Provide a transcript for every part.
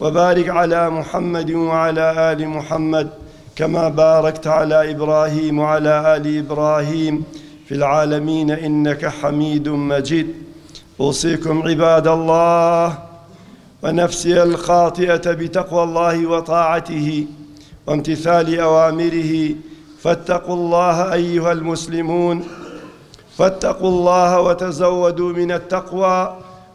وبارك على محمد وعلى ال محمد كما باركت على ابراهيم وعلى ال ابراهيم في العالمين إنك حميد مجيد أوصيكم عباد الله ونفسي الخاطئة بتقوى الله وطاعته وامتثال أوامره فاتقوا الله أيها المسلمون فاتقوا الله وتزودوا من التقوى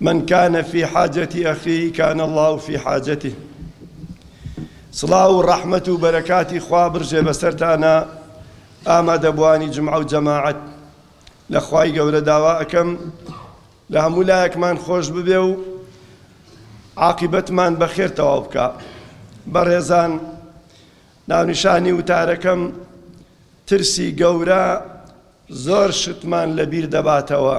من کان فی حاجة اخیه کان اللە فی حاجته سڵاو و ڕەحمەت و بەرەکاتی خوا بڕژێ بەسەرتانا ئامادەبوانی جمعە و جەماعەت لە خوای گەورە داوا ئەکەم لە هەموو لایەکمان خۆش ببێ و عاقبەتمان بەخێر تەواو بکە بەڕێزان ناونیشانی وتارەکەم ترسی گەورە زۆر شتمان لەبیر دەباتەوە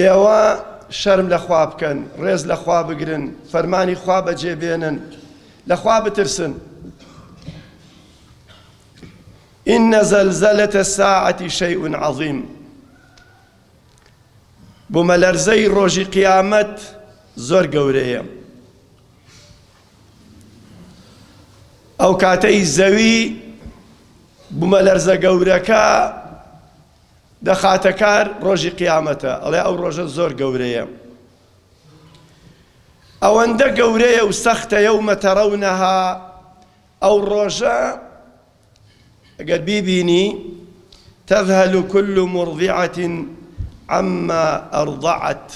ئێوە شەرم لە خوا بکەن، ڕێز لە خوا بگرن، فەرمانی خوا بەجێ بێنن، لە خوا بترسن. ان زلزلة الساعة شيء عظیم بومەلەرزەی ڕۆژی قیامەت زۆر گەورەیە ئەو کاتەی زەوی بومەلەرزە گەورەکە دەخاتە کار ڕۆژی قیامەتە ئەڵێ ئەو ڕۆژە زۆر گەورەیە ئەوەندە گەورەیە و سەختە یەومە تەڕەونەها ئەو ڕۆژە ئەگەر بیبینی تەذهل كل مرضعة عما أرضعت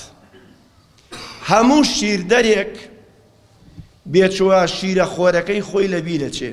هەموو شیردەرێک بێچوە شیرە خۆرەکەی خۆی لەبیرەچێ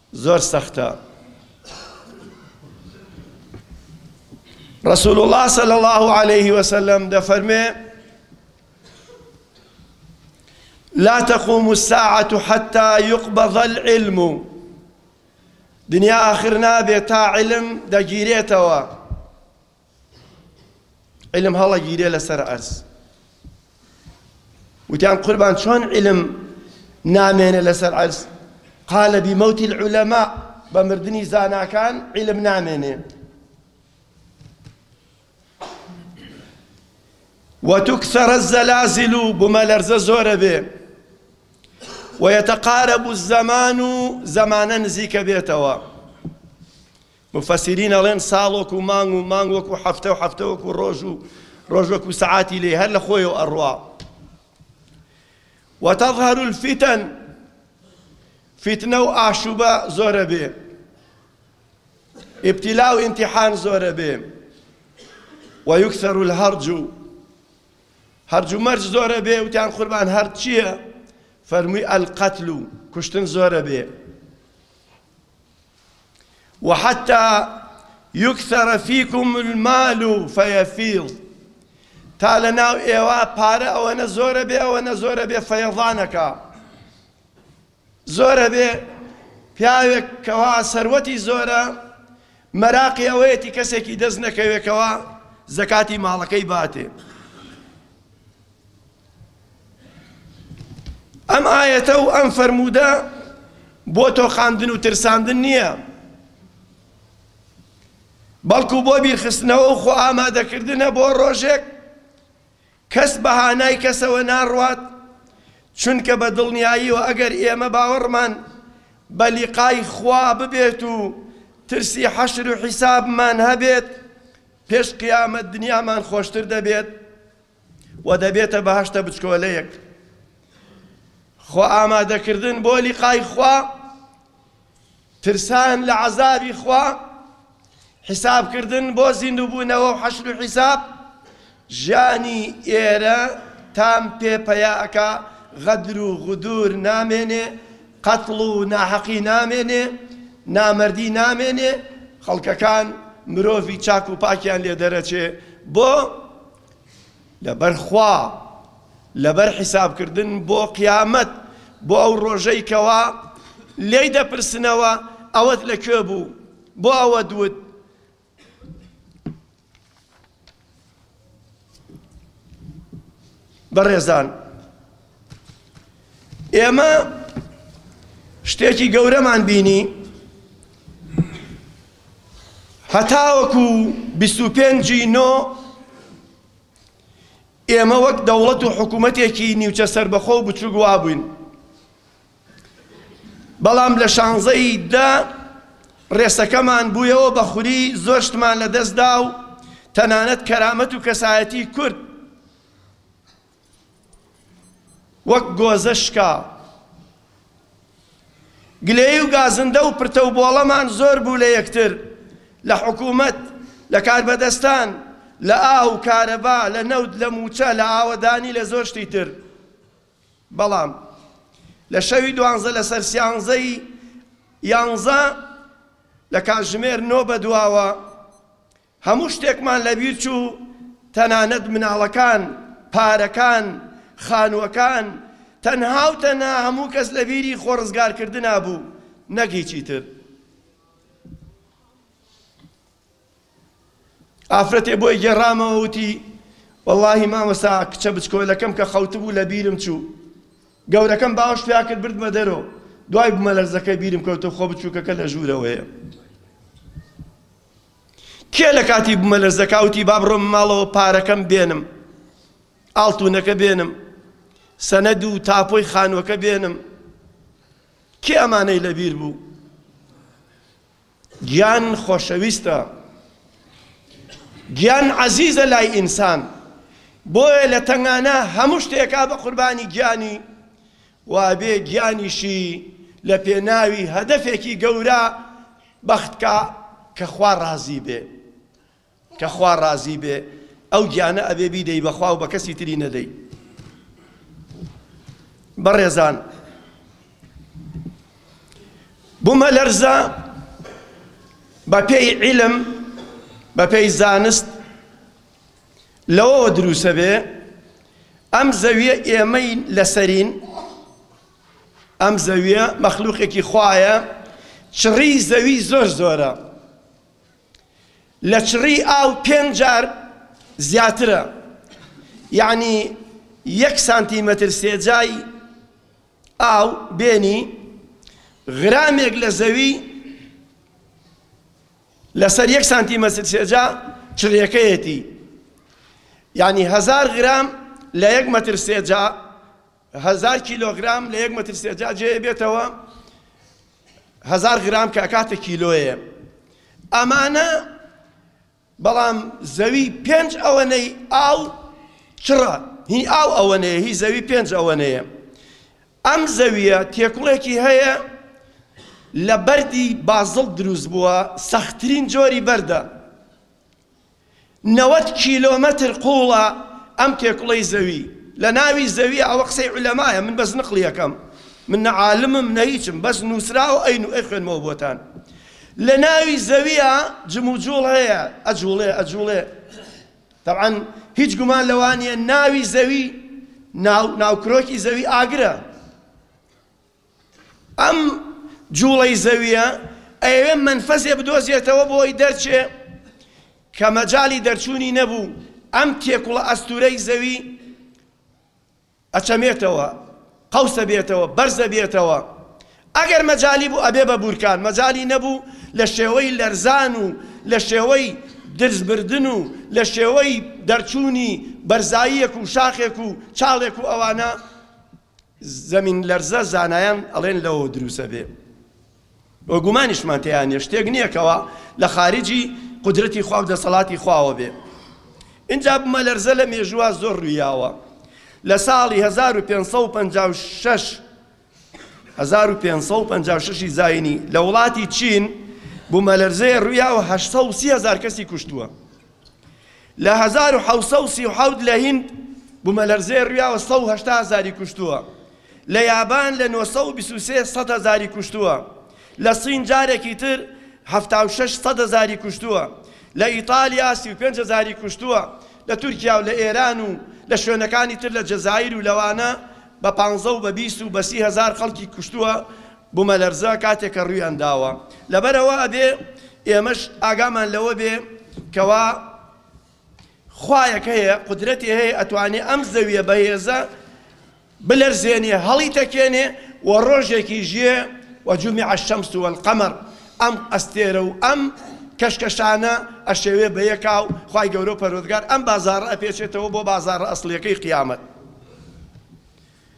زۆر سەختە رسول الله صلى الله عليه وسلم دفرمي لا تقوم الساعة حتى يقبض العلم دنيا آخرنا بيتا علم دا جيريتوا علم هەڵە گیرێ لەسەر عەرز وتیان قوربان چۆن علم نامێنێ لەسەر عەرز قال بموت العلماء بە مردنی زاناکان علم نامێنێ وتكسر الزلازل بما لرز زور به ويتقارب الزمان زمانا نزيك بيتوا موفەسیرین ئەڵێن ساڵ وەکو مانگ و مانگ وەکو هەفتە و هەفتە وەکو ڕۆژ و ڕۆژ وەکو سەعاتی لێ هەر لە خۆیەوە ئەڕوا وتظهر الفتن فتنە و ئاشوبە زۆرە بێ ابتلا و امتحان زۆرە بێ ويكثر الهرج هەرج و مەرج زۆرە بێ وتیان قوربان هەر چییە فەرمووی ئەلقەتل و کوشتن زۆرە بێ وحتی یکثر فیکم المال فیفیض تا لەناو ئێوە پارە ئەوەنە زۆرە بێ ئەوەنە زۆرە بێ فەیەضانەکە زۆرە بێ پیاوێک کەوا سەروەتی زۆرە مەراقی ئەوەیەتی کەسێکی دەست نەکەوێکەوە زەکاتی ماڵەکەی باتێ ئەم ئایەتە و ئەم فەرموودە بۆ تۆقاندن و ترساندن نییە بەڵکو بۆ بیرخستنەوە و خۆ ئامادەکردنە بۆ ڕۆژێک کەس بەهانای کەسەوە ناڕوات چونکە بە دڵنیاییەوە ئەگەر ئێمە باوەڕمان بە لیقای خوا ببێت و ترسی حەشر و حیسابمان هەبێت پێش قیامەت دنیامان خۆشتر دەبێت و دەبێتە بەهەشتە بچکۆلەیەک. خۆئامادەکردن بۆ لیقای خوا، ترسان لە عەزابی خوا، حیسابکردن بۆ زیندووبوونەوە و حەشر و حیساب، ژیانی ئێرە تام پێ پەیا ئەکا، غەدر و غدوور نامێنێ، قەتڵ و ناحەقی نامێنێ، نامەردی نامێنێ، خەڵکەکان مرۆڤی چاک و پاکیان لێ دەرەچێ، بۆ؟ لەبەر خوا، لەبەر حیسابکردن بۆ قیامەت، بۆ ئەو ڕۆژەی کەوا لێی دەپرسنەوە ئەوەت لە کوێ بوو؟ بۆ ئەوەت وت؟ بەڕێزان ئێمە شتێکی گەورەمان بینی هەتاوەکو بیست و پێنجی نۆ ئێمە وەک دەوڵەت و حکوومەتێکی نیوچە سربەخۆ و بچووک وابووین بەڵام لە شانزەی دە ڕێسەکەمان بوویەوە بە خوری زۆر شتمان لەدەستدا و تەنانەت کەرامەت و کەسایەتی کورد وەک گۆزە شکا. گلەیی و گازندە و پرتە و بۆڵەمان زۆر بوو لە یەکتر، لە حکوومەت، لە کاربەدەستان، لە ئاو و کارەبا، لە نەوت، لە مووچە، لە ئاوەدانی، لە زۆر شتی تر. بەڵام لە شەوی دوانزە لە سەر سیانزەی یانزە لە کاتژمێر نۆ بەدواوە، هەموو شتێکمان لەبیر چوو، تەنانەت مناڵەکان، پارەکان، خانووەکان، تەنها و تەنها هەموو کەس لە بیری خۆ ڕزگار کردنا بوو نەک هیچی تر. ئافرەتێ بۆی گێڕامەوە وتی، وەڵاهی مامۆستا کچە بچکۆلەکەم کە خەوتبوو لە بیرم چوو، گەورەکەم باوەش پیا کرد بردمە دەرۆ، دوای بومەلەرزەکە بیرم کەوتەوە خۆ بچووکەکە لە ژوورەوەیە. کێ لەکاتی بومەلەرزەکە وتی با بڕۆم ماڵەوە پارەکەم بێنم ئاڵتونەکە بێنم سەنەد و تاپۆی خانوەکە بێنم کێ ئەمانەی لەبیر بوو گیان خۆشەویستە گیان عەزیزە لای ئینسان بۆیە لە تەنگانە هەموو شتێکا بە قوربانی گیانی وابێ گیانیشی لە پێناوی هەدەفێکی گەورە بەخت کا کە خوا ڕازی بێ. کە خوا ڕازی بێ ئەو گیانە ئەبێ بیدەی بە خوا و بە کەسی تری نەدەی. بەڕێزان بومەلەرزە بە پێی عیلم بە پێی زانست لەوەوە دروسە بێ ئەم زەویە ئێمەی لەسەرین ئەم زەویە مەخلوقێکی خوایە چڕی زەوی زۆر زۆرە لە چڕی ئاو پێنج جار زیاترە یعنی یەک سانتیمەتر سێجای ئاو بێنی غرامێک لە زەوی لەسەر یەک سانتیمەتر سێجا چڕیەکەیەتی یعنی هزار غرام لە یەک مەتر سێجا هەزار کیلۆگرام لە یەک مەتر سێجا جێ ئەبێتەوە هەزار غرام کە ئەکاتە کیلۆیێ ئەمانە بەڵام زەوی پێنج ئەوەنەی ئاو چڕە هی ئاو ئەوەنەیە هی زەوی پێنج ئەوەنەیە ئەم زەویە تێکوڵێکی هەیە لە بەردی بازڵ دروست بووە سەختترین جۆری بەردە نەوەد کیلۆمەتر قوڵە ئەم تێکوڵەی زەوی لە ناوی زەویە ئەوە قسەی عولەمایە من بەس نقلی ئەکەم من نە عالمم نە هیچم بەس نوسراوە ئەی نو ئەی خوێنمەوە بۆتان لە ناوی زەویە جموجوڵ هەیە ئەجوڵێ ئەجوڵێ طبعا هیچ گومان لەوانە ناوی زەوی ناو ناوکرۆکی زەوی ئاگرە ئەم جوڵەی زەویە ئەیەوێ مەنفەزێ بدۆزێتەوە بۆ ئەوەی دەرچێ کە مەجالی دەرچوونی نەبوو ئەم تێکوڵە ئەستورەی زەوی ئەچەمێتەوە قەوسە بێتەوە بەرزە بێتەوە ئەگەر مەجالی بوو ئەبێ بە بورکان مەجالی نەبوو لە شێوەی لەرزان و لە شێوەی درزبردن و لە شێوەی دەرچوونی بەرزاییەک و شاخێک و چاڵێک و ئەوانە زەمین لەرزە زانایان ئەڵێن لەوەوە دروست ئەبێ و گومانیشمان تێیا نیە شتێک نییە کەوا لە خارجی قدرەتی خوا و دەسەڵاتی خواوە بێ ئینجا بمە لەرزە لە مێژووە زۆر ڕوویاوە لە ساڵی 1556 1556 زینی لە وڵاتی چین بوومەلەرزەیە ڕوویا و 830 هزار کەسی کوشتووە لە هەزار و حەوت سەد و سی و حەوت لە هیند بومەلەرزەیە رویاوە سەد و هەشتا هەزاری کوشتووە لە یابان لە نۆ سەد و بیست و سێ سەد هەزاری کوشتووە لە سین جارێکی تر حەفتا و شەش سەد هەزاری کوشتووە لە ئیتالیا سی و پێنج هەزاری کوشتووە لە تورکیا و لە ئێران و لە شوێنەکانی تر لە جەزایر و لەوانە بە پانزە و بە بیست و بە سی هەزار خەڵکی کوشتووە بومەلەرزە کاتێک کە ڕویان داوە لەبەر ئەوە ئەبێ ئێمەش ئاگامان لەوە بێ کەوا خوایەک هەیە قودرەتی هەیە ئەتوانێ ئەم زەویە بەهێزە بلەرزێنێ هەڵی تەکێنێ و ڕۆژێکی ژێ و جومی عشەمس و القەمەر ئەم ئەستێرە و ئەم کەشکەشانە ئەشێوێ بە یەکاو خی گەورە پەرۆزگار ئەم بازارە ئەپێچێتەوە بۆ بازارە ئەسلەکەی قیامەت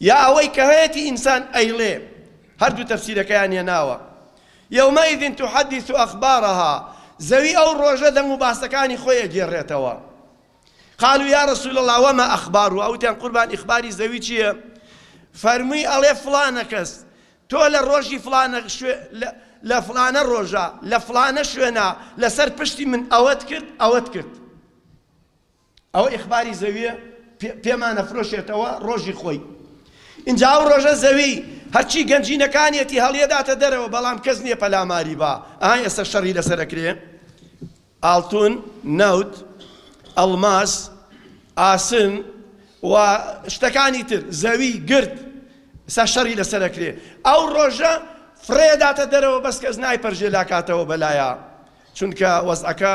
یا ئەوەی کە هەیەتی ئینسان ئەیڵێ، هەردوو تەفسیرەکەیان هێناوە، یومئذ تحدث اخبارها، زەوی ئەو ڕۆژە دەنگ و باسەکانی خۆی ئەگێڕێتەوە. قالوا یا رسول اللە وما اخبارها، وتیان قوربان ئیخباری زەوی چییە؟ فەرمووی ئەڵێ فڵانە کەس، تۆ لە ڕۆژی فڵانە شوێ، لە فڵانە ڕۆژە، لە فڵانە شوێنا، لەسەر پشتی من ئەوەت کرد، ئەوەت کرد. ئەوە ئیخباری زەویە پێمانەفرۆشێتەوە ڕۆژی خۆی ئینجا ئەو ڕۆژە زەوی هەرچی گەنجینەکانیەتی هەڵیەداتە دەرەوە بەڵام کەس نیە پەلاماری با ئەها ئێستا شەڕی لەسەر ئەکرێ ئاڵتون نەوت ئەڵماس ئاسن و شتەکانی تر زەوی گرد سا شەڕی لەسەر ئەکرێ ئەو ڕۆژە فرێداتە دەرەوە بەس کەس نایپەرژێ لاکاتەوە بەلایە چونکە وەزعەکە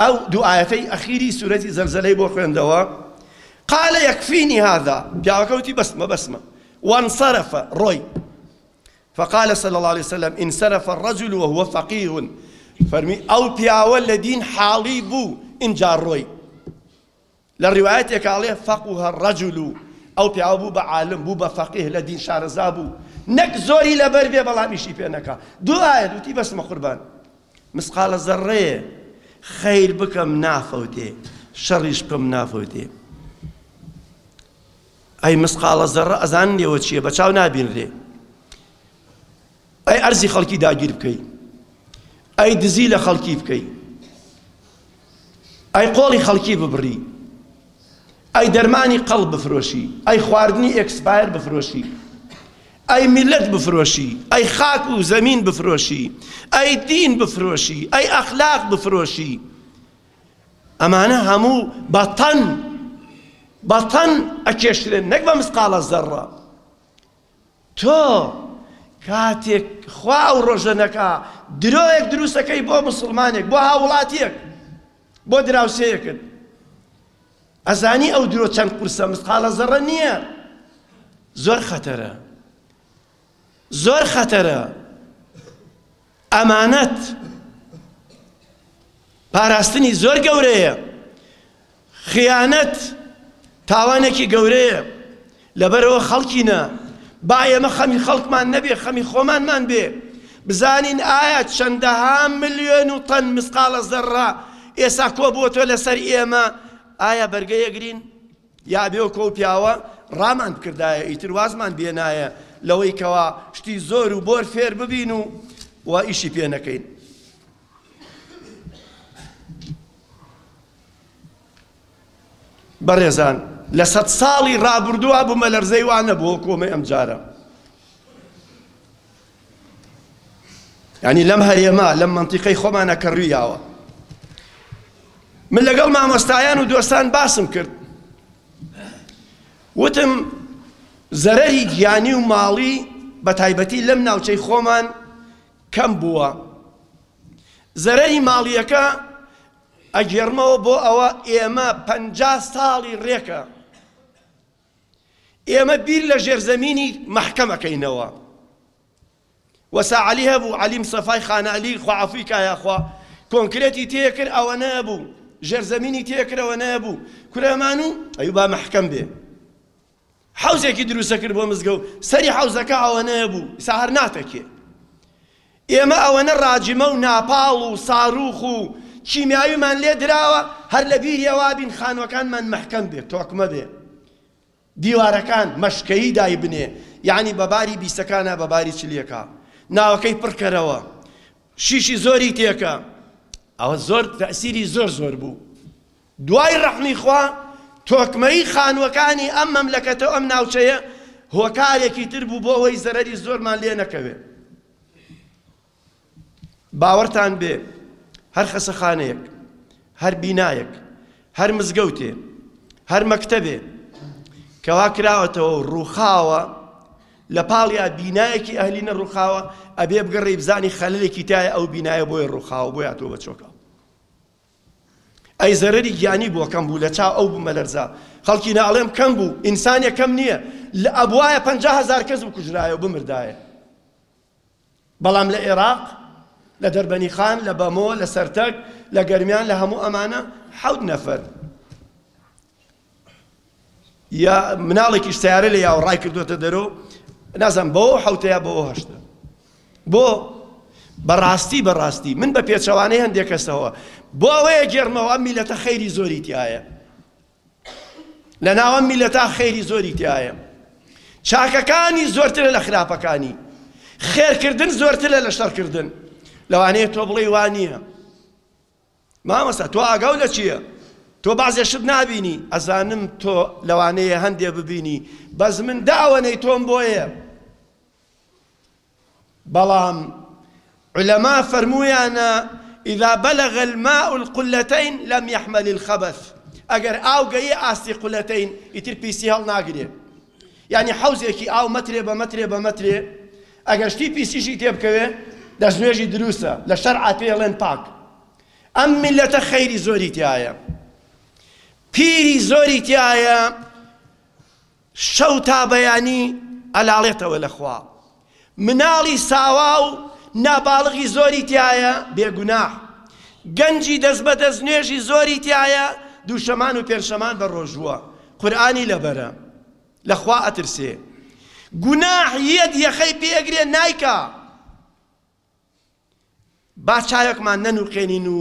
ئەو دوو ئایەتەی ئەخیری سورەتی زەلزەلەی بۆ خوێندەوە، قال یکفینی هذا، پیاوەکە وتی بەسمە بەسمە، وانصرف، ڕۆی، فقال صلی اللە علیە وسلم انصرف الرجل وهو فقیه، فەرمی ئەو پیاوە لە دین حاڵی بوو ئینجا ڕۆی. لە ڕیوایەتێکا ئەڵێ، فقه الرجل، ئەو پیاوە بوو بە عالم، بوو بە فەقیه، لە دین شارەزا بوو، نەک زۆری لەبەر بێ بەڵام ئیشی پێ نەکا، دوو ئایەت وتی بەسمە قوربان، مسقال زەڕڕەیێ خەیر بکەم نافەوتێ، شەڕیش بکەم نافەوتێ. ئەی مسقال زەڕڕە ئەزانن لێوە چییە، بە چاو نابینرێ. ئەی ئەرزی خەڵکی داگیر بکەی ئەی دزی لە خەڵکی بکەی ئەی قۆڵی خەڵکی ببڕی ئەی دەرمانی قەڵ بفرۆشی ئەی خواردنی ئێکسپایر بفرۆشی ئەی میلەت بفرۆشی ئەی خاک و زەمین بفرۆشی ئەی دین بفرۆشی ئەی ئەخلاق بفرۆشی ئەمانە هەموو بەتەن بەتەن ئەکێشرێن نەک بە مسقالە زەڕە تۆ کاتێک خوا ئەو ڕۆژە نەکا درۆیەک دروست دەکەی بۆ موسڵمانێک بۆ هاوڵاتیەک بۆ دراوسێیەکت ئەزانی ئەو درۆ چەند قورسە مسقالە زەڕە نییە زۆر خەتەرە زۆر خەتەرە ئەمانەت پاراستنی زۆر گەورەیە خیانەت تاوانێکی گەورەیە لەبەرەوە خەڵکینە با ئێمە خەمی خەڵکمان نەبێ خەمی خۆمانمان بێ بزانین ئایا چەندەها ملیۆن و تەن مسقالە زەڕە ئێسا کۆبووەتۆ لەسەر ئێمە ئایا بەرگەیەگرین یا بێ وەکو ئەو پیاوە ڕامان بکردایە ئیتر وازمان دێنایە لەوەی کەوا شتی زۆر و بۆر فێر ببین و و ئیشی پێ نەکەین بەڕێزان لە سەد ساڵی ڕابردووە بوومە لەرزەی وانە بۆ کۆمە ئەم جارە یعنی لەم هەرێمە لەم منطقەی خۆمانە کە ڕویاوە من لەگەڵ مامۆستایان و دۆستان باسم کرد وتم زەرەری گیانی و ماڵی بە تایبەتی لەم ناوچەی خۆمان کەم بووە زەرەری ماڵیەکە ئەگێڕمەوە بۆ ئەوە ئێمە پ ساڵی ڕێکە ئێمە بیر لە ژێرزەمینی مەحکەم ئەکەینەوە و ساعەلی هەبوو عەلی مسەفای خانەعلی خوا عەفوی کا یاخوا کۆنکرێتی تێکرد ئەوە نەبوو ژێرزەمینی تێکرەوە نەبوو کورەمان و ئەی با مەحکەم بێ حوزێکی دروستە کرد بۆ مزگەوت سەری حوزەکە ئەوە نەبوو ساهر ناتەکێ ئێمە ئەوەنە ڕاجمە و ناپاڵ و ساروخ و کیمیاویمان لێ دراوە هەر لە بیری ئەوە بین خانوەکانمان مەحکەم بێ تۆکمە بێ دیوارەکان مەشکەیی دای بنێ یەعنی بە باری بیسەکا نا بە باری چلیەکا ناوەکەی پڕ کەرەوە شیشی زۆری تێکە ئەوە زۆر تەئسیری زۆر زۆر بوو. دوای ڕەحمی خوا تۆکمەیی خانووەکانی ئەم مەملەکەتەو ئەم ناوچەیە هۆکارێکی تر بوو بۆ ئەوەی زەرەری زۆرمان لێ نەکەوێ. باوەڕتان بێ هەر خەسەخانەیەک، هەر بینایەک، هەر مزگەوتێ، هەر مەکتەبێ کەوا کراوەتەوە و ڕووخاوە، لە پاڵیا بینایەکی ئەهلی نەڕووخاوە، ئەبێ بگەڕێی بزانی خەلەلێکی تایە ئەو بینایە بۆیە ڕووخاوە، بۆیە هاتووە بە چۆکەوە. ئەی زەرەری گیانی بۆ کەم بوو لە چاو ئەو بومەلەرزە خەڵکی نا ئەڵێم کەم بوو ئینسانێ کەم نییە لە ئەبوایە پەنجا هەزار کەس بکوژرایە و بمردایە بەڵام لە ئێراق لە دەربەنی خان لە بەمۆ لە سەرتەک لە گەرمیان لە هەموو ئەمانە حەوت نەفەر یا مناڵێکیش سیارە لە یاوە ڕای کردوێتە دەرۆ نازم بۆ حوتە یا بۆ هەشتە بۆ بەڕاستی بەڕاستی من بە پێچەوانەی هەندێک کەسەوە بۆ ئەوەیە گێرمەوە ئەم میلەتە خەیری زۆری تایە لە ناوەم میلەتا خەیری زۆری تایە چاکەکانی زۆرترە لە خراپەکانی خێرکردن زۆرترە لە شەڕکردن لەوانەیە تۆ بڵێ وانە مامۆستا تۆ ئاگاو لە چیە تۆ بەعزێ شت نابینی ئەزانم تۆ لەوانەیە هەندێ ببینی بەس من دە ئەوەنەی تۆم بۆیە بەڵام علەما فەرموویانە إذا بلغ الماء القلتين لم يحمل الخبث ئەگەر ئاو گەیی ئاستی قولەتەین ئیتر پیسی هەڵناگرێ یانی حەوزێکی ئاو مەترێ بە مەترێ بە مەترێ ئەگەر شتی پیسیشی تێ بکەوێ دەستنوێژی دروستە لە شەرعا پێی ئەڵێن پاک ئەم میلەتە خەیری زۆری تایە پیری زۆری تایە شەو تا بەیانی ئەلاڵێتەوە لە خوا مناڵی ساوا و ناباڵغی زۆری تیایە بێ گوناح گەنجی دەست بە دەست نوێژی زۆری تیایە دووشەمان و پێنشەمان بە ڕۆژووە قورئانی لەبەرە لە خوا ئەترسێ گوناح یەت یەخەی پێ ئەگرێ نایکا با چاوێکمان نەنووقێنین و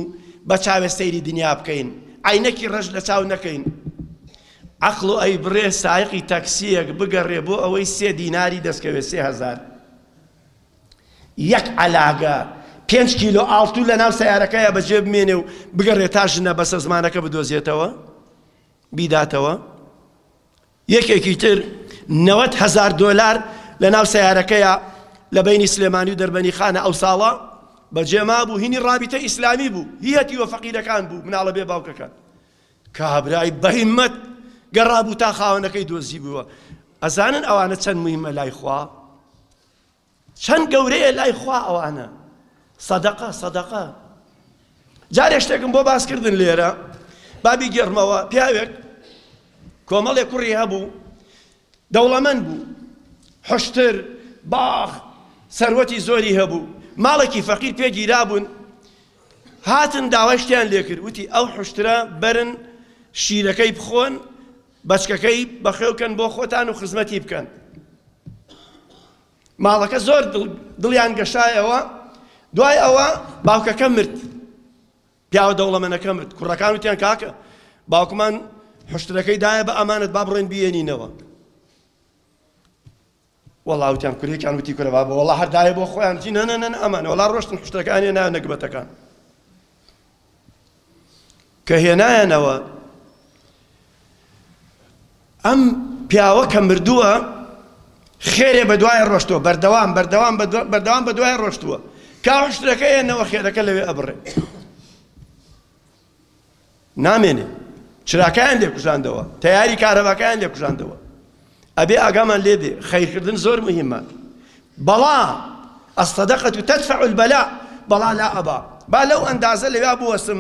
بە چاوێ سەیری دنیا بکەین، عەینەکی ڕەش لە چاو نەکەین. عەقڵ و ئەیبڕێ سایەقی تاکسییەک بگەڕێ بۆ ئەوەی سێ دیناری دەستکەوێ، سێ هەزار. یەک عەلاگە پێنج کیلۆ ئاڵتوو لە ناو سەیارەکەیا بە جێ بمێنێ و بگەڕێ تا ژنە بەسەزمانەکە بدۆزێتەوە، بیداتەوە. یەکێکی تر نەوەد هەزار دۆلار لە ناو سەیارەکەیا لە بەینی سلێمانی و دەربەنیخانە ئەو ساڵە بە جێ مابوو هینی ڕابیتە ئیسلامی بوو هی هەتیوە فەقیرەکان بوو مناڵە بێ باوکەکان کابرای بەهیمەت گەڕابوو تا خاوەنەکەی دۆزی بووە ئەزانن ئەوانە چەند مهمە لای خوا چەند گەورەیە لای خوا ئەوانە صدقە صدقە جارێ شتێکم بۆ باس کردن لێرە بابی گێڕمەوە پیاوێک کۆمەڵێک کوڕی هەبوو دەوڵەمەند بوو حشتر باخ سەروەتی زۆری هەبوو ماڵێکی فەقیر پێگیرا بوون هاتن داوای شتیان لێکرد وتی ئەو حشترە بەرن شیرەکەی بخۆن بەچکەکەی بەخێو کەن بۆ خۆتان و خزمەتی بکەن ماڵەکە زۆر دڵیان گەشایەوە دوای ئەوە باوکەکە مرد پیاوە دەوڵەمەنەکە مرد کوڕەکان وتیان کاکە باوکمان حشتەکەی دایە بە ئەمانەت با بڕێن بێنینەوە وەڵا وتیان کورە یەکیان وتی کورە بابە وەڵا هەر دایە بۆ خۆیان وتی نە نە نە ئەمانە وەڵا ڕۆشتن حوشترەکان هێنایە نەگبەتەکان کە هێنایەنەوە ئەم پیاوە کە مردووە خێرێ بە دوای ڕۆشتووە بەردەوام بەردەوام بەردەوام بە دوای ڕۆشتووە کا حشتەکە هێنەوە خێرەکە لەوێ ئەبڕێ نامێنێ چراکایان لێ کوژاندەوە تەیاری کارەباکایان لێ کوژاندەوە ئەبێ ئاگامان لێ بێ خەیرکردن زۆر مهمە بەڵا ئەستەدەقەت و تەدفع البەلا بەڵا لا ئەبا با لەو ئەندازە لەوێ بوەسم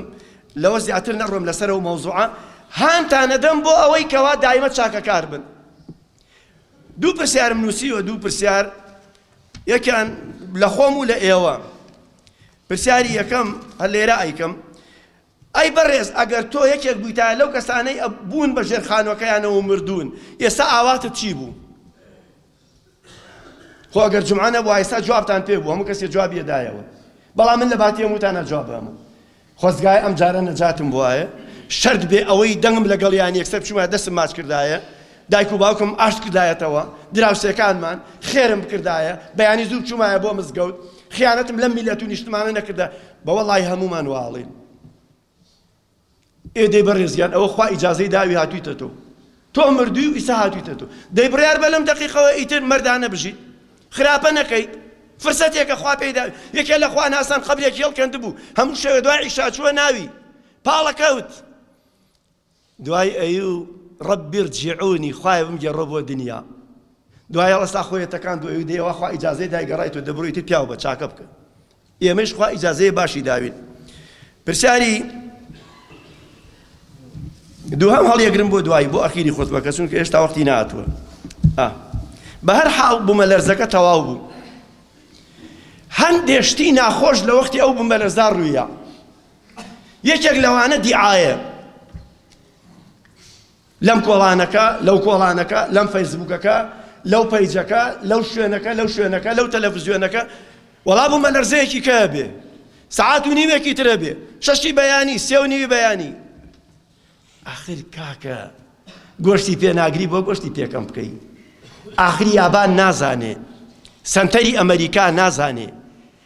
لەوە زیاتر نەڕۆم لەسەر و مەوزوعە هانتانەدەم بۆ ئەوەی کەوا دایمە چاکەکار بن دوو پرسیارم نووسیوە دوو پرسیار یەکیان لە خۆم و لە ئێوە پرسیاری یەکەم هەر لێرە ئەیکەم. ئەی بەڕێز ئەگەر تۆ یەکێک بوویتایە لەو کەسانەی ئە بوون بە ژێر خانووەکەیانەوە و مردوون ئێستا ئاواتت چی بوو؟ خۆ ئەگەر جومعە نەبووایە ئێستا جوابتان پێ بوو هەموو کەسێ جوابی ئەدایەوە بەڵام من لە باتی هەمووتانا جواب دامە خۆزگای ئەم جارە نەجاتم بووایە شەرت بێ ئەوەی دەنگم لەگەڵیان یەکسەر بچوومە دەستم ماچ کردایە دایک و باوکم ئاشت کردایەتەوە، دراوسێکانمان خێرم بکردایە، بەیانی زوو بچوومایە بۆ مزگەوت، خیانەتم لەم میللەت و نیشتمانە نەکردا، بەوەڵڵای هەموومان واڵین. ئێ دەی بەڕێز گیان ئەوە خوا ئیجازەی داوی هاتوویتەتۆ، تۆ مردووی و ئیستا هاتوویتەتۆ، دەی بڕیار بە لەم دەقیقەوە ئیتر مەردانە بژیت، خراپە نەکەیت، فرسەتێکە خوا پێی داوی، یەکێ لە خواناسان قەبرێکی هەڵکەندبوو، هەموو شەوێ دوای عیشا چووە ناوی، پاڵەکەوت. دوای ئەیو رب ارجعونی خوایە بمگێڕەوە بۆ دنیا دوای ڕستا خۆی تەکان دوای ئەیو دەیەوە خوا ئیجازەی دای گەڕای تۆ دەبڕیتی پیاو بە چاکە بکە ئێمەش خوا ئیجازەی باشی داوین پرسیاری دووهم هەڵیەگرم بۆ دوایی بۆ ئەخیری خۆتبەکە چون کە هێشتا وەختی ناتوە بە هەر حاڵ بوومە لەرزەکە تەواو بوو هەندێشتی ناخۆش لە وەختی ئەو بوومە لەرزار ڕوویە یەکێک لەوانە دیعایە لەم کۆڵانەکە لەو کۆڵانەکە لەم فەیسبوکەکە لەو پەیجەکە لەو شوێنەکە لەو شوێنەکە لەو تەلەڤزیۆنەکە وەڵا بوو مەلەرزەیەکی کە بێ سعات و نیوێکی ترە بێ شەشی بەیانی سێ و نیوی بەیانی ئاخر کاکە گۆشتی پێناگری بۆ گۆشتی پێکەم بکەی ئاخری یابان نازانێ سنتەری ئەمریکا نازانێ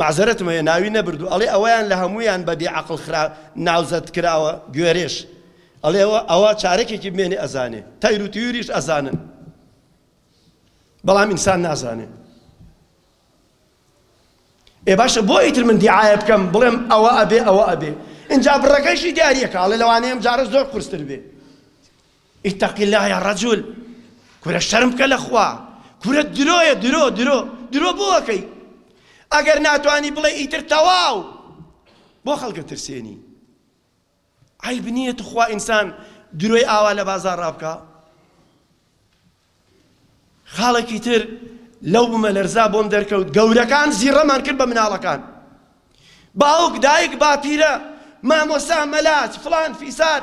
مەعزەرەتم هەیە ناوی نەبردوو ئەڵێ ئەوەیان لە هەموویان بە بێ عەقڵ خرا ناوزەد کراوە گوێرێش ئەڵێ ئەوە ئەوە چارەکێکی بمێنێ ئەزانێ تەیر و تیوریش ئەزانن بەڵام ئینسان نازانێ ئێ باشە بۆ ئیتر من دیعاە بکەم بڵێم ئەوە ئەبێ ئەوە ئەبێ اینجا بڕەکەشی دیارەکە ئەڵێ لەوانەیەم جارە زۆر قورستر بێ اتق اللە یا رجل کورە شەرم بکە لە خوا کورە درۆیە درۆ درۆ درۆ بۆ ئەکەی ئەگەر ناتوانی بڵێ ئیتر تەواو بۆ خەڵکە ترسێنی عیب نییە تو خوا ئینسان درۆی ئاوا لە بازار ڕابکە خاڵێکی تر لەو بمە لەرزا بۆم دەرکەوت گەورەکان زیڕەمان کرد بە مناڵەکان باوک دایک باپیرە مامۆسا مەلاچ فلان فیسار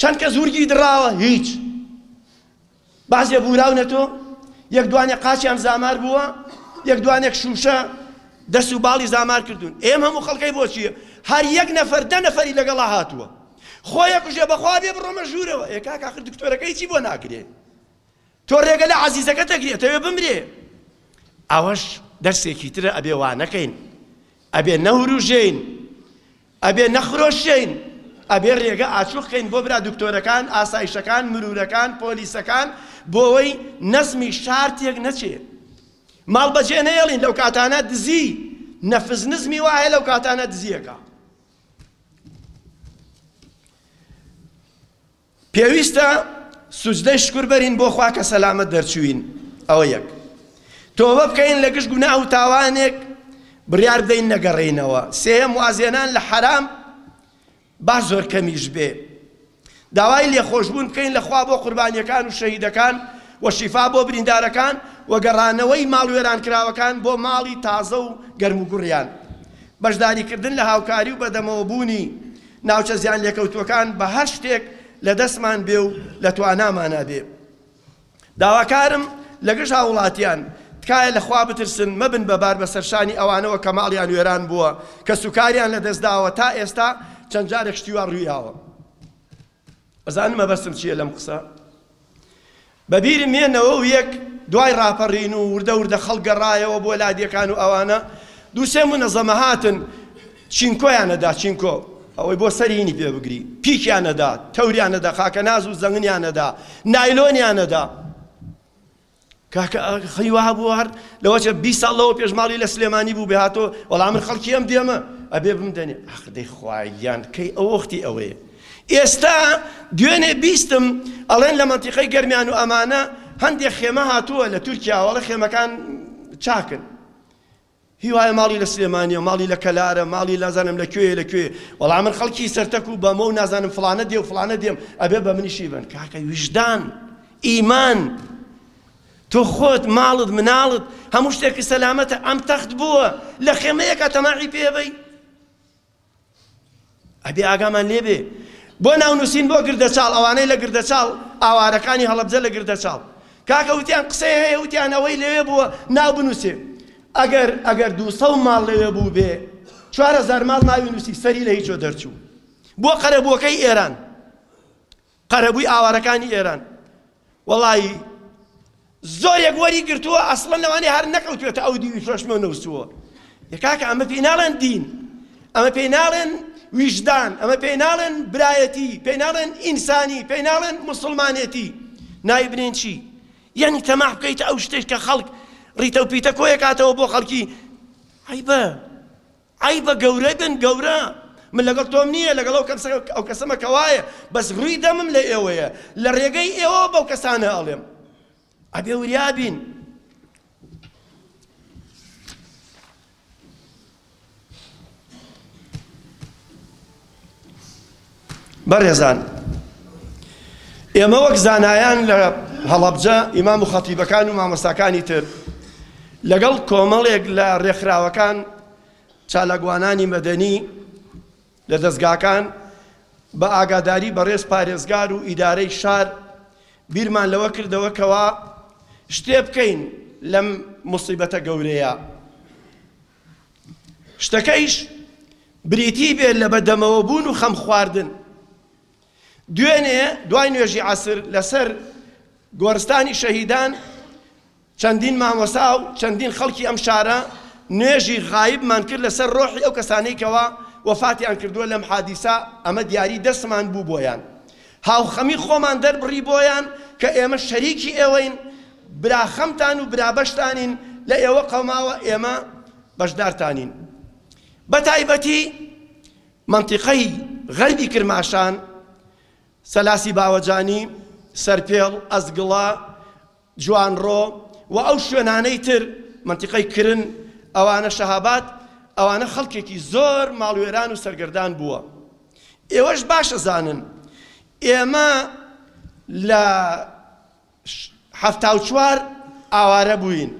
چەند کەس هورگی دڕاوە هیچ بەعزێ بوراونەتۆ یەک دوانێ قاچیان زامار بووە یەک دوانێک شوشە دەست و باڵی زامار کردوون ئێم هەموو خەڵکەی بۆچیە هەر یەک نەفەر دە نەفەری لەگەڵا هاتووە خۆیە کوژێ بەخوا بێ بڕۆمە ژوورەوە ئێکا کاکە دکتۆرەکەی چی بۆ ناکرێ تۆ رێگە لە عەزیزەکەت ئەگری ئەتەوێ بمرێ ئەوەش دەرسێکی ترە ئەبێ وا نەکەین ئەبێ نەوروژێین ئەبێ نەخرۆشێین ئەبێ رێگە ئاچوخکەین بۆ برا دکتۆرەکان ئاسایشەکان مرورەکان پۆلیسەکان بۆەوەی نەزمی شار تێک نەچێ ماڵ بەجێ نەیەڵین لەو کاتانە دزی نەفز نزمی وایە لەو کاتانە دزیەکە پێویستە سوجدەی شکر بەرین بۆ خوا کە سەلامەت دەرچووین ئەوە یەک تۆبە بکەین لە گشت گوناه و تاوانێک بڕیار بدەین نەگەڕێینەوە سێهەم وازێنان لە حەرام با زۆر کەمیش بێ داوای لێخۆشبوون بکەین لە خوا بۆ قوربانیەکان و شەهیدەکان و شیفا بۆ بریندارەکان و گەڕانەوەی ماڵ وێران کراوەکان بۆ ماڵی تازە و گەرموگوڕیان بەشداریکردن لە هاوکاری و بەدەمەوە بوونی ناوچە زیانلێکەوتووەکان بە هەر شتێک لە دەستمان بێ و لە توانامانا بێ. داواکارم لە گشت هاووڵاتیان، تکایە لە خوا بترسن، مەبن بە بار بەسەر شانی ئەوانەوە کە ماڵیان وێران بووە، کەسوکاریان لە دەست داوە، تا ئێستا چەند جارێک شتی وا ڕوویاوە. ئەزانی مەبەستم چیە لەم قسە؟ بەبیرم یە نەوە و یەک دوای ڕاپەڕین و وردە وردە خەڵک گەڕایەوە بۆ لادێکان و ئەوانە دوو سێ منەزەمە هاتن چینکۆیان نەدا چینکۆ ئەوەی بۆ سەر هینی پێ بگری پیکیان نەدا تەوریان نەدا خاکەناز و زەنگنیان نەدا نایلۆنیان نەدا کاکە ئاخی وا هەبوو هەر لەوەچە بیست ساڵ لەوە پێش ماڵی لە سلێمانی بوو بێ هاتۆ وەڵا من خەڵکی ئەم دێمە ئەبێ بمدەنێ ئاخ دەی خوایان کەی ئەو وەختی ئەوەیە ئێستا دوێنێ بیستم ئەڵێن لە مەنتیقەی گەرمیان و ئەمانە هەندێک خێمە هاتووە لە تورکیا وەڵە خێمەکان چاکن هیوایە ماڵی لە سلێمانیە ماڵی لە کەلارە ماڵی لازانم لە کوێیە لە کوێ وەڵا من خەڵکی سەرتەک و بەمە و نازانم فلانە دێ و فلانە دێم ئەبێ بە منیشی بن کاکە ویژدان ئیمان تۆ خۆت ماڵت مناڵت هەموو شتێک سەلامەتە ئەم تەخت بووە لە خێمەیەکە تەماعی پێبەی ئەبێ ئاگامان لێ بێ بۆ ناونوسین بۆ گردەچاڵ ئەوانەی لە گردەچاڵ ئاوارەکانی هەڵەبجە لە گردەچاڵ کاکە وتیان قسەی هەیە وتیان ئەوەی لەوێ بووە ناو بنووسێ ئەگەر ئەگەر دوو سەد ماڵ لەوێ بوو بێ چوار هەزار ماڵ ناوی نووسی سەری لە هیچۆ دەرچوو بۆ قەرەبووەکەی ئێران قەرەبووی ئاوارەکانی ئێران وەڵایی زۆرێک وەری گرتووە ئەسڵەن لەوانەیە هەر نەکەوتوێتە ئەو دیوی فرۆشتنەوە نەوستووە یە کاکە ئەمە پێی ناڵێن دین ئەمە پێی ناڵێن ویژدان ئەمە پێی ناڵێن برایەتی پێی ناڵێن ئینسانی پێی ناڵێن مسلمانێتی ناوی بنێن چی یعنی تەماح بکەیتە ئەو شتێک کە خەڵک ڕیتە و پیتە کۆیەکاتەوە بۆ خەڵکی عیبە عەیبە گەورە بن گەورە من لەگەڵ تۆم نیە لەگەڵ ئەو کەسە ئەو کەسەمە کە وایە بەس ڕووی دەمم لە ئێوەیە لە ڕێگەی ئێوەوە بەو کەسانە ئەڵێم ئەبێ وریا بین بەڕێزان ئێمە وەک زانایان لە هەڵەبجە ئیمام و خەتیبەکان و مامۆستاکانی تر لەگەڵ کۆمەڵێک لە ڕێکخراوەکان چالاکوانانی مەدەنی لە دەستگاکان بە ئاگاداری بەڕێز پارێزگار و ئیدارەی شار بیرمان لەوە کردەوە کەوا شتێ بکەین لەم مصیبەتە گەورەیە شتەکەیش بریتی بێت لە بەدەمەوە بوون و خەم خواردن دوێنێ دوای نوێژی عەسر لەسەر گۆرستانی شەهیدان چەندین مامۆسا و چەندین خەڵکی ئەم شارە نوێژی غایبمان کرد لەسەر ڕۆحی ئەو کەسانەی کەوا وەفاتیان کردووە لەم حادیسە ئەمە دیاری دەستمان بوو بۆیان هاوخەمی خۆمان دەربڕی بۆیان کە ئێمە شەریکی ئێوەین برا خەمتان و برا بەشتانین لە ئێوە قەوماوە ئێمە بەشدارتانین بەتایبەتی مەنتیقەی غەربی کرماشان سەلاسی باوەجانی سەرپێڵ ئەزگڵە جوانڕۆ و ئەو شوێنانەی تر مەنتیقەی کرن ئەوانە شەهابات ئەوانە خەڵکێکی زۆر ماڵوێران و سەرگەردان بووە ئێوەش باشە زانن ئێمە لە حەفتا و چوار ئاوارە بووین،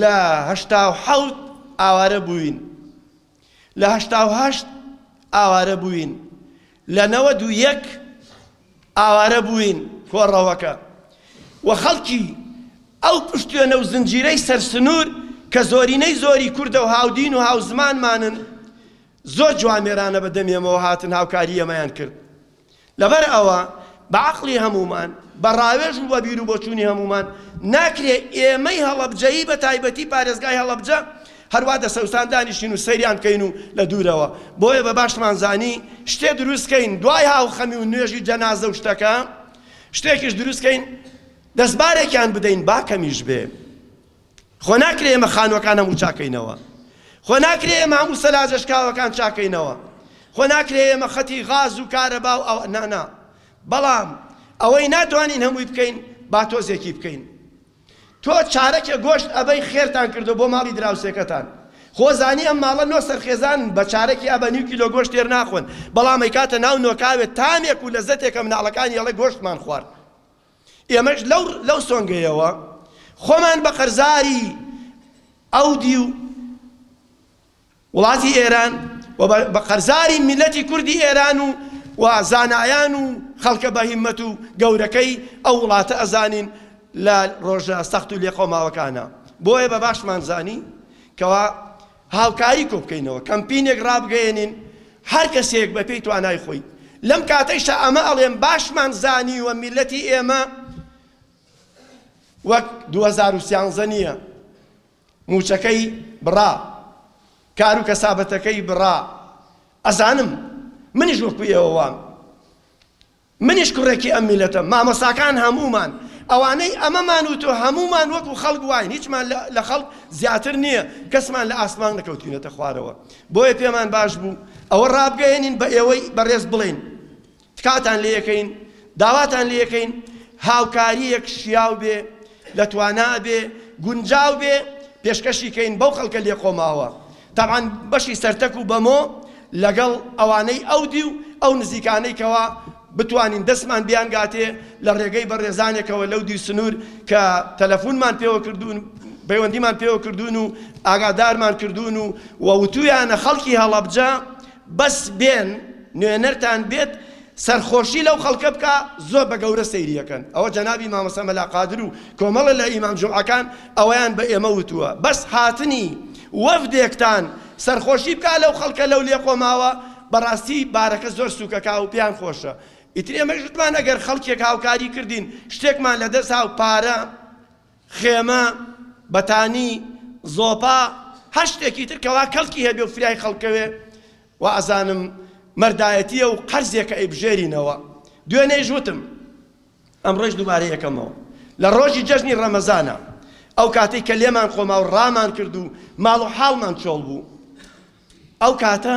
لە هەشتا و حەوت ئاوارە بووین، لە هەشتا و هەشت ئاوارە بووین، لە نەوەد و یەک ئاوارە بووین کۆڕەوەکە و خەڵکی ئەو پشتێنە و زنجیرەی سەر سنوور کە زۆرینەی زۆری کوردە و هاودین و هاوزمانمانن زۆر جوامێرانە بە دەمێمەوە هاتن هاوکاری ئێمەیان کرد. لەبەر ئەوە بە عەقڵی هەموومان، بە ڕاوێژ و بە بیر و بۆچوونی هەموومان، ناکرێ ئێمەی هەڵەبجەیی بە تایبەتی پارێزگای هەڵەبجە هەر وا دەسەوسان دانیشین و سەیریان بکەین و لە دوورەوە، بۆیە بە باشمان زانی شتێ دروست کەین دوای هاوخەمی و نوێژی جەنازە و شتەکە شتێکیش دروست کەین دەسبارێکیان بدەین با کەمیش بێ. خۆ ناکرێ ئێمە خانووەکان هەموو چاکەینەوە، خۆ ناکرێ ئێمە هەموو سەلاجە شکاوەکان چاکەینەوە، خۆ ناکرێ ئێمە خەتی غاز و کارەبا و ئەوە نا نا، بەڵام ئەوەی ناتوانین هەمووی بکەین با تۆزێکی بکەین. تۆ چارەکێ گۆشت ئەبەی خێرتان کردووە بۆ ماڵی دراوسێکەتان، خۆ زانی ئەم ماڵە نۆ سەرخێزانن بە چارەکی ئا بە نیو کیلۆ گۆشت تێر ناخۆن، بەڵام ئەیکاتە ناو نۆکاوێ تامێک و لەزەتێکە مناڵەکانی ئەڵێ گۆشتمان خوارد. ئێمەش لەو سۆنگەیەوە خۆمان بە قەرزاری ئەودیو و وڵاتی ئێران و بە قەرزاری میللەتی کوردی ئێران و و زانایان و خەڵکە بە هیمەت و گەورەکەی ئەو وڵاتە ئەزانین لە ڕۆژە سەخت و لێقەوماوەکانە بۆیە بە باشمان زانی کەوا هاوکاری کۆبکەینەوە کەمپینێک ڕابگەیەنین هەر کەسێک بە پێی توانای خۆی لەم کاتەیشا ئەمە ئەڵێم باشمان زانیوە میلەتی ئێمە وەک دوو هەزار و سیانزە نییە مووچەکەی بڕا کار و کەسابەتەکەی بڕا ئەزانم منیش وەکو ئێوە وام منیش کوڕێکی ئەم میلەتەم مامۆستاکان هەموومان ئەوانەی ئەمەمان و تۆ هەموومان وەکو خەڵک واین هیچمان لە خەڵک زیاتر نیە کەسمان لە ئاسمان نەکەوتوینەتە خوارەوە بۆیە پێمان باش بوو ئەوە ڕابگەیەنین بە ئێوەی بەڕێز بڵێین تکاتان لێ یەکەین داواتان لێ یەکەین هاوکاریەک شیاو بێ لە توانا بێ گونجاو بێ پێشکەشی کەین بەو خەڵکە لێقۆماوە تەبعەن بەشی سەرتەک و بەمۆ لەگەڵ ئەوانەی ئەو دیو ئەو نزیکانەی کەوا بتوانین دەستمان بیانگاتێ لە ڕێگەی بەڕێزانێکەوە لەو دیو سنوور کە تەلەفونمان پێوە کردوون پەیوەندیمان پێوە کردوون و ئاگادارمان کردوون و ووتوویانە خەڵکی هەڵەبجە بەس بێن نوێنەرتان بێت سەرخۆشی لەو خەڵکە بکا زۆر بە گەورە سەیری ئەکەن ئەوە جەنابی مامۆستا مەلا قادر و کۆمەڵە لە ئیمام جومعەکان ئەوەیان بە ئێمە وتووە بەس هاتنی وەفدێکتان سەرخۆشی بکا لەو خەڵکە لەو لێ قۆماوە بەڕاستی بارەکە زۆر سووکە کا و پێیان خۆشە ئیتر ئێمەش وتمان ئەگەر خەڵکێک هاوکاری کردین شتێکمان لە دەست ها و پارە خێمە، بەتانی، زۆپا، هەر شتێکی تر کەوا کەڵکی هەبێ و فرای خەڵک کەوێ، وازانم مەردایەتییە و قەرزێکە ئەیبژێرینەوە. دوێنێیش وتم، ئەمڕۆیش دووبارەی ئەکەمەوە، لە ڕۆژی جەژنی ڕەمەزانە، ئەو کاتەی کە لێمان قۆما و ڕامان کرد و ماڵ و حاڵمان چۆڵ بوو، ئەو کاتە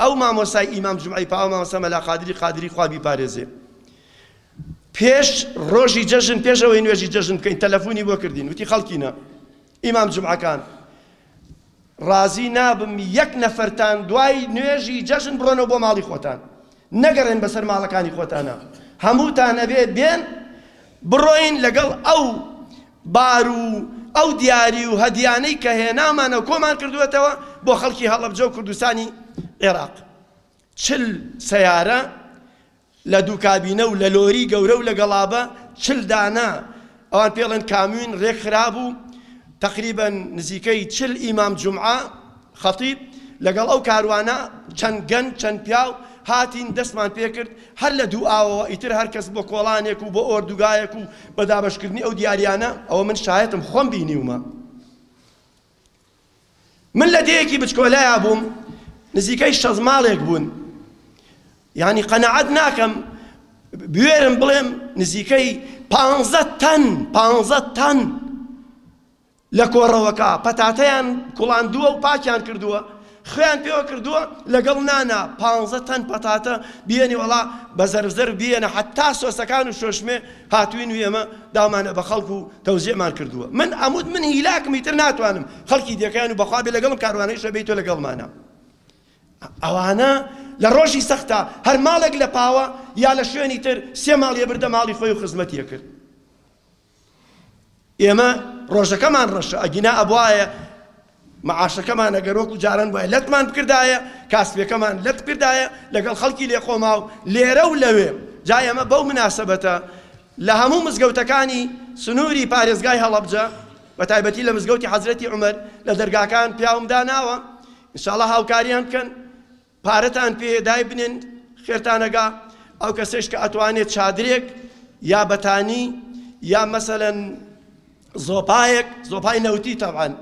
ئەو مامۆستای ئیمام جومعەی پا ئەو مامۆستا مەلا قادری قادری خوا بیپارێزێ پێش ڕۆژی جەژن پێش ئەوەی نوێژی جەژن بکەین تەلەفونی بۆ کردین وتی خەڵکینە ئیمام جومعەکان ڕازی نابم یەک نەفەرتان دوای نوێژی جەژن بڕۆنەوە بۆ ماڵی خۆتان نەگەڕێن بەسەر ماڵەکانی خۆتانە هەمووتان ئەبێ بێن بڕۆین لەگەڵ ئەو بار و ئەو دیاری و هەدیانەی کە هێنامانە و کۆمان کردووەتەوە بۆ خەڵکی هەڵەبجە و کوردستانی عێراق چل سەیارە لە دوو کابینە و لە لۆری گەورە و لە گەڵابە چل دانە ئەوان پێڵێن کاموین ڕێک خرابوو تقریبا نزیکەی چل ئیمام جمعە خەتیب، لەگەڵ ئەو کاروانە چەند گەنج چەند پیاو هاتین دەستمان پێ کرد، هەر لە دووئاوەوە ئیتر هەر کەس بۆ کۆڵانێک و بۆ ئۆردوگایەک و بە دابەشکردنی ئەو دیاریانە، ئەوە من شایەتم خۆم بینیومە. من لە دێیەکی بچکۆلەیا بووم نزیکەی شەست ماڵێک بوون یانی قەناعەت ناکەم بوێرم بڵێم نزیکەی پانزە تەن پانزە تەن لە کۆڕەوەکە پەتاتەیان کوڵاندووە و پاکیان کردووە خوێیان پێوە کردووە لەگەڵ نانا پانزە تەن پەتاتە بیەنی وەڵا بە زەرف زەرف بیەنە حەتا سۆسەکان و شۆشمێ هاتووین و ئێمە دامانە بە خەڵک و تەوزیعمان کردووە من ئەم وت من هیلاکم ئیتر ناتوانم خەڵکی دێکەیان و بەخوا بێ لەگەڵم کاروانەیشە بێیتۆ لەگەڵمانە ئەوانە لە ڕۆژی سەختا هەر ماڵێک لە پاوە یا لە شوێنی تر سێ ماڵیە بردە ماڵی خۆی و خزمەتیە کرد ئێمە ڕۆژەکەمان ڕەشە ئەگینا ئەبوایە معاشەکەمان ئەگەر وەکو جاران بوایە لەتمان بکردایە کاسپەکەمان لەت بکردایە لەگەڵ خەڵکی لێقۆماو لێرە و لەوێ جا ئێمە بەو مناسبەتە لە هەموو مزگەوتەکانی سنووری پارێزگای هەڵەبجە بە تایبەتی لە مزگەوتی حەزرەتی عمر لە دەرگاکان پیاوم داناوە انشاءالله هاوکاریان بکەن پارەتان پێیە دایبنێن خێرتانەگا ئەو کەسەیش کە ئەتوانێت چادرێک یا بەتانی یا مەسەلەن زۆپایەک زۆپای نەوتی تەوان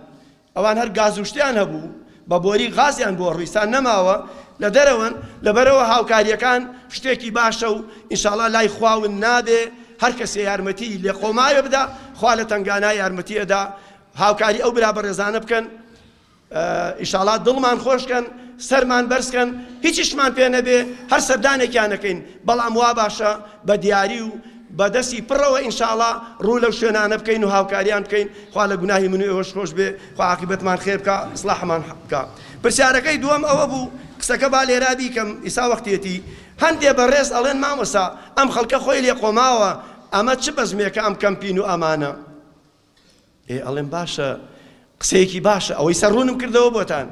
ئەوان هەر گازوشتیان هەبوو بە بۆری غازیان بۆ ڕویسان نەماوە لە دەرەوەن لەبەرەوە هاوکاریەکان شتێکی باشە و ئینشاالله لای خواون نابێ هەر کەسێ یارمەتی لێ قۆماوێ بدا خوا لە تەنگانا یارمەتی ئەدا هاوکاری ئەو برا بەڕێزانە بکەن ئیشاڵا دڵمان خۆش کەن سەرمان بەرز کەن هیچیشمان پێ نەبێ هەر سەردانێکیان نەکەین بەڵام وا باشە بە دیاری و بە دەستی پڕەوە ئینشاڵا ڕوو لەو شوێنانە بکەین و هاوکاریان بکەین خوا لە گوناهی من و ئێوەش خۆش بێ خوا عاقبەتمان خێر بکا ئیسلاحمان بکا پرسیارەکەی دووەم ئەوە بوو قسەکە با لێرا بیکەم ئیسا وەختێتی هەندێ بەڕێز ئەڵێن مامۆسا ئەم خەڵکە خۆی لێ قۆماوە ئەمە چ بەزمێکە ئەم کەمپین و ئەمانە ئێ ئەڵێم باشە قسەیەکی باشە ئەوەی سەر ڕوونم کردەوە بۆتان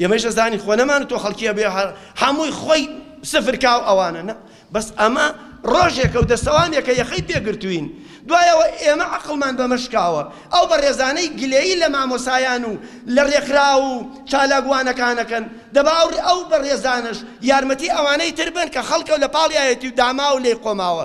ئێمەش دەزانی خۆ نەمان و تۆ خەڵکیە بێ هەمووی خۆی سفر کاو ئەوانە نە بەس ئەمە ڕۆژێکە و دەسەوانێکە یەخەی پێگرتوین دوایەوە ئێمە عقلمان بەمەشکاوە ئەو بە ڕێزانەی گلەیی لە مامۆسایان و لە ڕێکرا و چالاگوانەکانەکەن دەباور ئەو بە ڕێزانش یارمەتی ئەوانەی تر بن کە خەڵکە لە پاڵیایەتی و داماو لێی قۆماوە